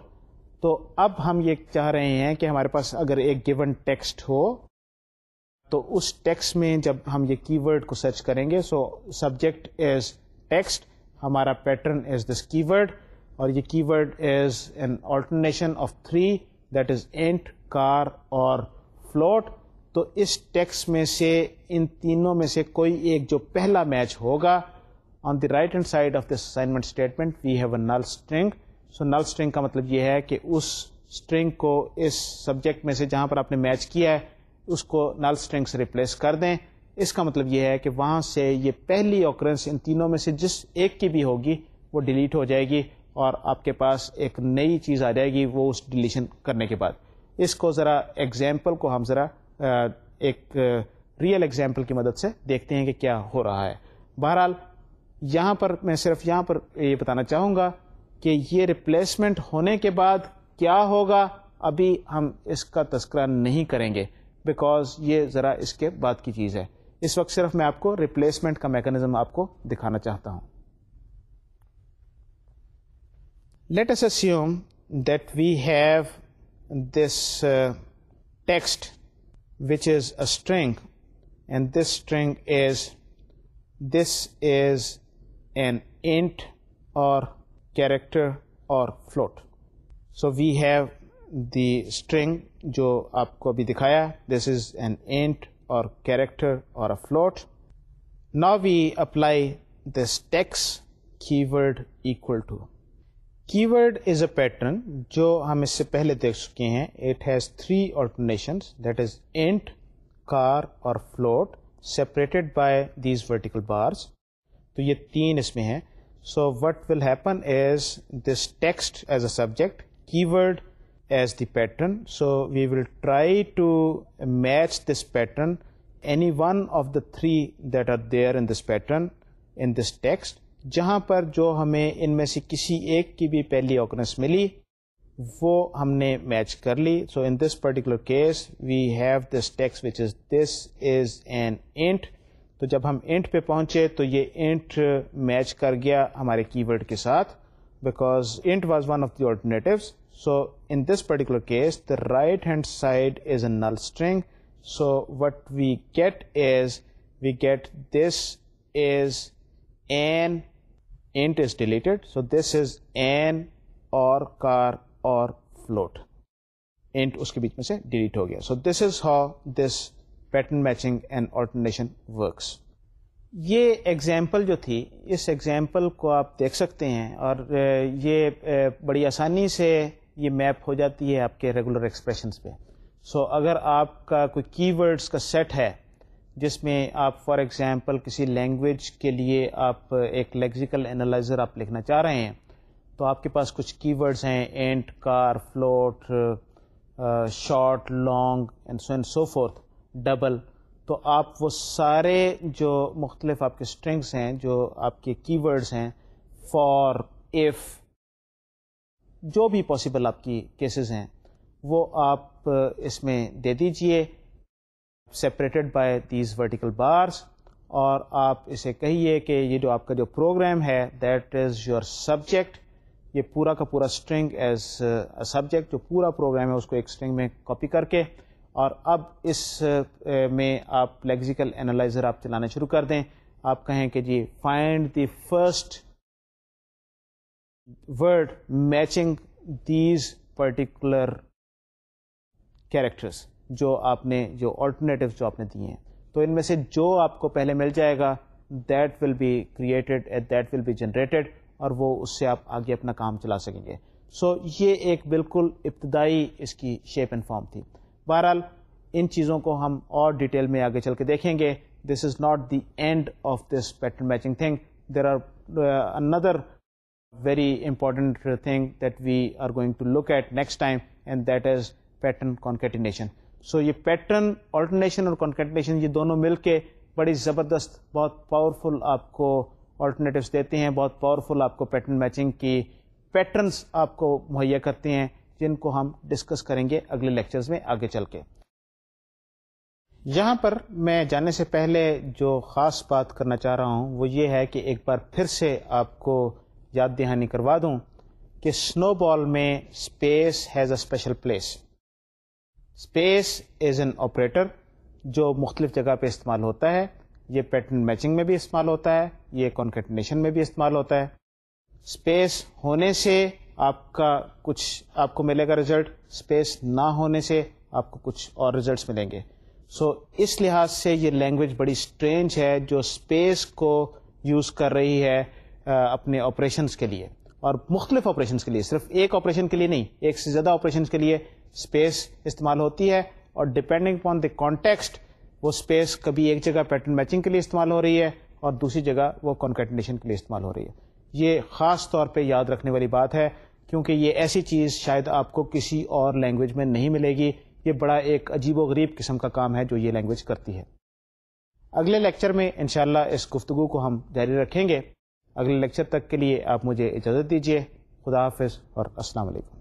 تو اب ہم یہ چاہ رہے ہیں کہ ہمارے پاس اگر ایک گیون ٹیکسٹ ہو تو اس ٹیکسٹ میں جب ہم یہ کی ورڈ کو سرچ کریں گے سو سبجیکٹ از ٹیکسٹ ہمارا pattern is this keyword اور یہ keyword is an alternation of three that is int char or float تو اس ٹیکس میں سے ان تینوں میں سے کوئی ایک جو پہلا میچ ہوگا on the right hand side of this assignment statement we have a null string so null string کا مطلب یہ ہے کہ اس اسٹرنگ کو اس سبجیکٹ میں سے جہاں پر آپ نے میچ کیا ہے اس کو نل اسٹرنگ سے ریپلیس کر دیں اس کا مطلب یہ ہے کہ وہاں سے یہ پہلی آکرنس ان تینوں میں سے جس ایک کی بھی ہوگی وہ ڈیلیٹ ہو جائے گی اور آپ کے پاس ایک نئی چیز آ جائے گی وہ اس ڈیلیشن کرنے کے بعد اس کو ذرا ایگزامپل کو ہم ذرا ایک ریئل ایگزامپل کی مدد سے دیکھتے ہیں کہ کیا ہو رہا ہے بہرحال یہاں پر میں صرف یہاں پر یہ بتانا چاہوں گا کہ یہ ریپلیسمنٹ ہونے کے بعد کیا ہوگا ابھی ہم اس کا تذکرہ نہیں کریں گے بیکاز یہ ذرا اس کے بعد کی چیز ہے اس وقت صرف میں آپ کو ریپلیسمنٹ کا میکانزم آپ کو دکھانا چاہتا ہوں let's say that we have this text which is a string and this string is this is an int اور کیریکٹر اور float so we have the string جو آپ کو ابھی دکھایا دس از این اینٹ اور کیریکٹر اور فلوٹ نا we apply this text keyword equal to keyword is a pattern جو ہم اس سے پہلے دیکھ چکے ہیں it has three alternations that is int char اور float separated by these vertical bars تو یہ تین اس میں ہیں so what will happen is this text as a subject keyword as the pattern so we will try to match this pattern any one of the three that are there in this pattern in this text جہاں پر جو ہمیں ان میں سے کسی ایک کی بھی پہلی اوکنس ملی وہ ہم نے میچ کر لی so in this particular case we have this text which is this is an int تو جب ہم اینٹ پہ پہنچے تو یہ اینٹ میچ کر گیا ہمارے کی ورڈ کے ساتھ because int was one of the alternatives so in this particular case the right hand side is a null string so what we get as we get this is an int is deleted so this is an or char or float int اس کے بیچ میں سے ڈیلیٹ ہو گیا so this is how this pattern matching and alternation works یہ ایگزامپل جو تھی اس ایگزامپل کو آپ دیکھ سکتے ہیں اور یہ بڑی آسانی سے یہ میپ ہو جاتی ہے آپ کے ریگولر ایکسپریشنس پہ سو so, اگر آپ کا کوئی کی ورڈس کا سیٹ ہے جس میں آپ فار ایگزامپل کسی لینگویج کے لیے آپ ایک لیگزیکل انالائزر آپ لکھنا چاہ رہے ہیں تو آپ کے پاس کچھ کی ورڈس ہیں int char float short long and so and so forth double تو آپ وہ سارے جو مختلف آپ کے اسٹرنگس ہیں جو آپ کے کی ورڈس ہیں فار ایف جو بھی پاسبل آپ کی کیسز ہیں وہ آپ اس میں دے دیجئے separated by these vertical bars اور آپ اسے کہیے کہ یہ جو آپ کا جو پروگرام ہے دیٹ از یور سبجیکٹ یہ پورا کا پورا اسٹرنگ ایز اے سبجیکٹ جو پورا پروگرام ہے اس کو ایک اسٹرنگ میں کاپی کر کے اور اب اس میں آپ لیگزیکل انالائزر آپ چلانا شروع کر دیں آپ کہیں کہ جی find the first word matching these particular characters جو آپ نے جو آلٹرنیٹیو جو آپ نے دیے ہیں تو ان میں سے جو آپ کو پہلے مل جائے گا that will be created at that will be generated اور وہ اس سے آپ آگے اپنا کام چلا سکیں گے سو so, یہ ایک بالکل ابتدائی اس کی شیپ اینڈ فارم تھی بہرحال ان چیزوں کو ہم اور ڈیٹیل میں آگے چل کے دیکھیں گے this is not the end of this pattern matching thing there are another very important thing that we are going to look at next time and that is pattern concatenation so یہ پیٹرن آلٹرنیشن اور کانکیٹنیشن یہ دونوں مل کے بڑی زبردست بہت پاورفل آپ کو آلٹرنیٹیوس دیتے ہیں بہت پاورفل آپ کو پیٹرن میچنگ کی پیٹرنس آپ کو مہیا کرتے ہیں جن کو ہم ڈسکس کریں گے اگلے لیکچرز میں آگے چل کے یہاں پر میں جانے سے پہلے جو خاص بات کرنا چاہ رہا ہوں وہ یہ ہے کہ ایک بار پھر سے آپ کو یاد دہانی کروا دوں کہ سنو بال میں space has a special place space is an operator جو مختلف جگہ پہ استعمال ہوتا ہے یہ پیٹرن میچنگ میں بھی استعمال ہوتا ہے یہ کانکٹنیشن میں بھی استعمال ہوتا ہے اسپیس ہونے سے آپ کا کچھ آپ کو ملے گا رزلٹ اسپیس نہ ہونے سے آپ کو کچھ اور رزلٹس ملیں گے سو so, اس لحاظ سے یہ لینگویج بڑی اسٹرینج ہے جو اسپیس کو یوز کر رہی ہے آ, اپنے آپریشنس کے لیے اور مختلف آپریشنس کے لیے صرف ایک آپریشن کے لیے نہیں ایک سے زیادہ آپریشنس کے لیے اسپیس استعمال ہوتی ہے اور ڈپینڈنگ اپان دی کانٹیکسٹ وہ اسپیس کبھی ایک جگہ پیٹرن میچنگ کے لیے استعمال ہو رہی ہے اور دوسری جگہ وہ کانکیٹنیشن کے لیے استعمال ہو رہی ہے یہ خاص طور پہ یاد رکھنے والی بات ہے کیونکہ یہ ایسی چیز شاید آپ کو کسی اور لینگویج میں نہیں ملے گی یہ بڑا ایک عجیب و غریب قسم کا کام ہے جو یہ لینگویج کرتی ہے اگلے لیکچر میں انشاءاللہ اس گفتگو کو ہم جاری رکھیں گے اگلے لیکچر تک کے لیے آپ مجھے اجازت دیجیے خدا حافظ اور السلام علیکم